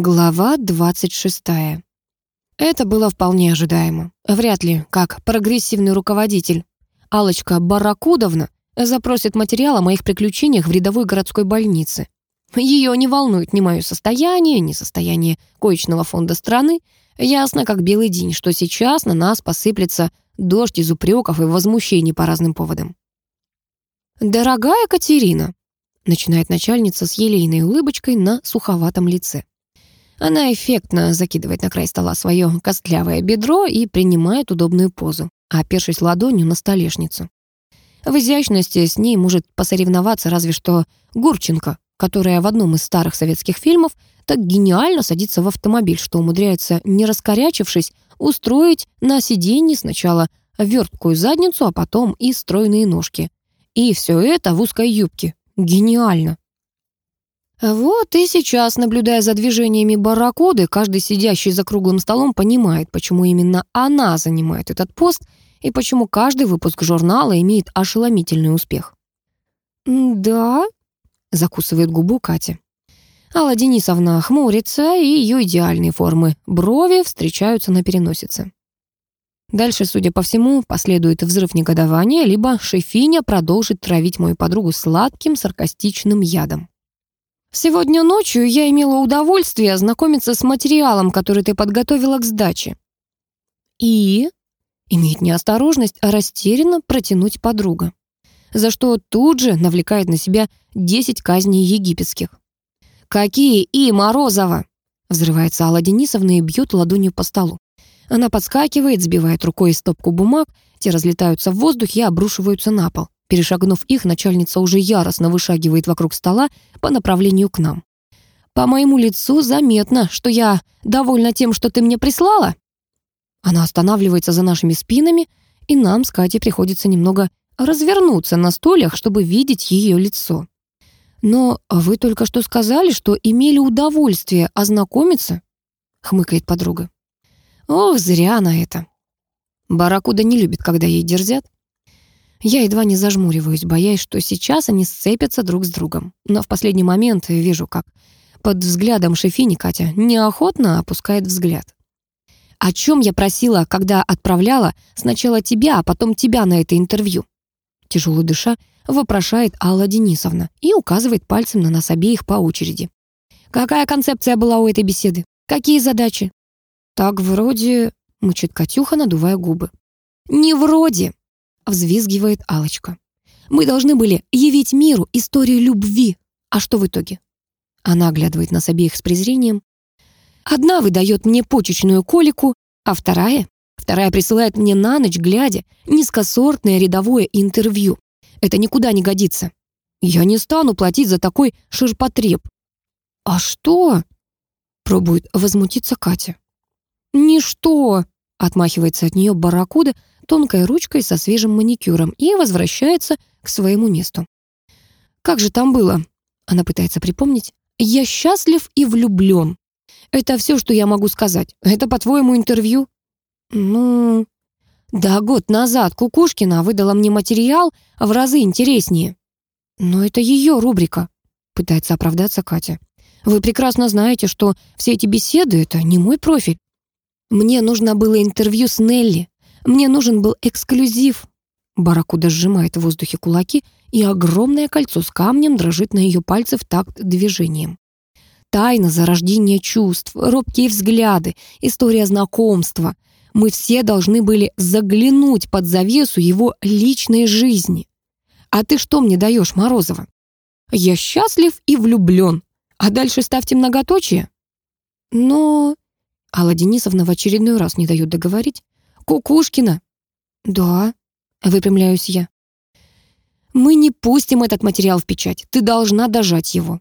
Глава 26. Это было вполне ожидаемо. Вряд ли, как прогрессивный руководитель Алочка Баракудовна запросит материал о моих приключениях в рядовой городской больнице. Ее не волнует ни мое состояние, ни состояние коечного фонда страны. Ясно, как белый день, что сейчас на нас посыплется дождь из упреков и возмущений по разным поводам. «Дорогая Катерина», — начинает начальница с елейной улыбочкой на суховатом лице. Она эффектно закидывает на край стола свое костлявое бедро и принимает удобную позу, опершись ладонью на столешницу. В изящности с ней может посоревноваться разве что Гурченко, которая в одном из старых советских фильмов так гениально садится в автомобиль, что умудряется, не раскорячившись, устроить на сиденье сначала верткую задницу, а потом и стройные ножки. И все это в узкой юбке. Гениально. Вот и сейчас, наблюдая за движениями барракуды, каждый сидящий за круглым столом понимает, почему именно она занимает этот пост и почему каждый выпуск журнала имеет ошеломительный успех. «Да», — закусывает губу Катя. Алла Денисовна хмурится, и ее идеальные формы брови встречаются на переносице. Дальше, судя по всему, последует взрыв негодования, либо шефиня продолжит травить мою подругу сладким саркастичным ядом. Сегодня ночью я имела удовольствие ознакомиться с материалом, который ты подготовила к сдаче. И имеет неосторожность растерянно протянуть подруга, за что тут же навлекает на себя 10 казней египетских. «Какие и, Морозова?» Взрывается Алла Денисовна и бьет ладонью по столу. Она подскакивает, сбивает рукой стопку бумаг, те разлетаются в воздухе и обрушиваются на пол. Перешагнув их, начальница уже яростно вышагивает вокруг стола по направлению к нам. «По моему лицу заметно, что я довольна тем, что ты мне прислала». Она останавливается за нашими спинами, и нам с Катей приходится немного развернуться на стульях, чтобы видеть ее лицо. «Но вы только что сказали, что имели удовольствие ознакомиться?» — хмыкает подруга. «Ох, зря на это». Баракуда не любит, когда ей дерзят. Я едва не зажмуриваюсь, боясь, что сейчас они сцепятся друг с другом. Но в последний момент вижу, как под взглядом шефини Катя неохотно опускает взгляд. «О чем я просила, когда отправляла сначала тебя, а потом тебя на это интервью?» Тяжело дыша, вопрошает Алла Денисовна и указывает пальцем на нас обеих по очереди. «Какая концепция была у этой беседы? Какие задачи?» «Так вроде...» — мучит Катюха, надувая губы. «Не вроде!» Взвизгивает алочка Мы должны были явить миру историю любви. А что в итоге? Она оглядывает нас обеих с презрением. Одна выдает мне почечную колику, а вторая? Вторая присылает мне на ночь, глядя, низкосортное рядовое интервью. Это никуда не годится. Я не стану платить за такой ширпотреб. А что? Пробует возмутиться Катя. Ничто, отмахивается от нее барракуда, тонкой ручкой со свежим маникюром и возвращается к своему месту. «Как же там было?» Она пытается припомнить. «Я счастлив и влюблен. Это все, что я могу сказать. Это, по-твоему, интервью?» «Ну...» «Да, год назад Кукушкина выдала мне материал в разы интереснее». «Но это ее рубрика», — пытается оправдаться Катя. «Вы прекрасно знаете, что все эти беседы — это не мой профиль. Мне нужно было интервью с Нелли. Мне нужен был эксклюзив. Баракуда сжимает в воздухе кулаки, и огромное кольцо с камнем дрожит на ее пальце в такт движением. Тайна зарождения чувств, робкие взгляды, история знакомства. Мы все должны были заглянуть под завесу его личной жизни. А ты что мне даешь, Морозова? Я счастлив и влюблен. А дальше ставьте многоточие. Но... Алла Денисовна в очередной раз не дает договорить. Кукушкина?» «Да», — выпрямляюсь я. «Мы не пустим этот материал в печать. Ты должна дожать его».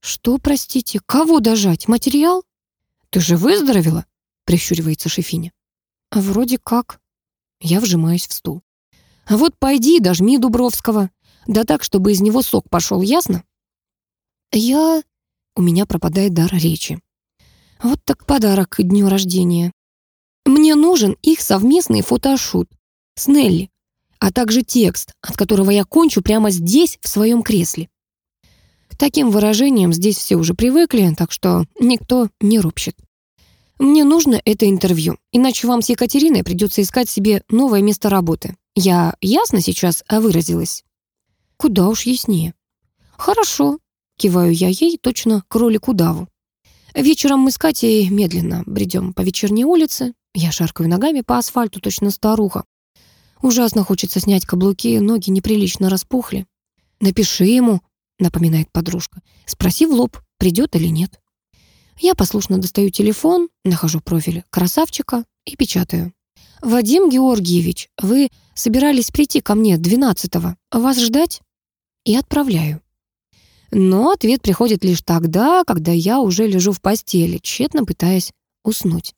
«Что, простите, кого дожать? Материал?» «Ты же выздоровела?» — прищуривается Шефиня. «Вроде как». Я вжимаюсь в стул. «А вот пойди дожми Дубровского. Да так, чтобы из него сок пошел, ясно?» «Я...» У меня пропадает дар речи. Вот так подарок к дню рождения. Мне нужен их совместный фотошут с Нелли, а также текст, от которого я кончу прямо здесь, в своем кресле. К таким выражениям здесь все уже привыкли, так что никто не ропщет. Мне нужно это интервью, иначе вам с Екатериной придется искать себе новое место работы. Я ясно сейчас выразилась? Куда уж яснее. Хорошо, киваю я ей, точно кролику даву. Вечером мы с Катей медленно бредем по вечерней улице. Я шаркаю ногами по асфальту, точно старуха. Ужасно хочется снять каблуки, ноги неприлично распухли. «Напиши ему», — напоминает подружка. «Спроси в лоб, придет или нет». Я послушно достаю телефон, нахожу профиль красавчика и печатаю. «Вадим Георгиевич, вы собирались прийти ко мне 12-го. Вас ждать?» И отправляю. Но ответ приходит лишь тогда, когда я уже лежу в постели, тщетно пытаясь уснуть.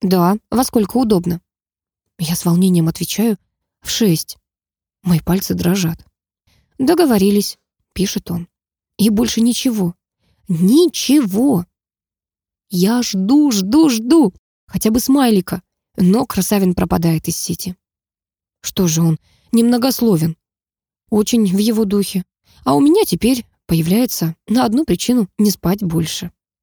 «Да, во сколько удобно?» Я с волнением отвечаю «в шесть». Мои пальцы дрожат. «Договорились», — пишет он. И больше ничего. Ничего. Я жду, жду, жду. Хотя бы смайлика. Но Красавин пропадает из сети. Что же он, немногословен. Очень в его духе. А у меня теперь появляется на одну причину не спать больше.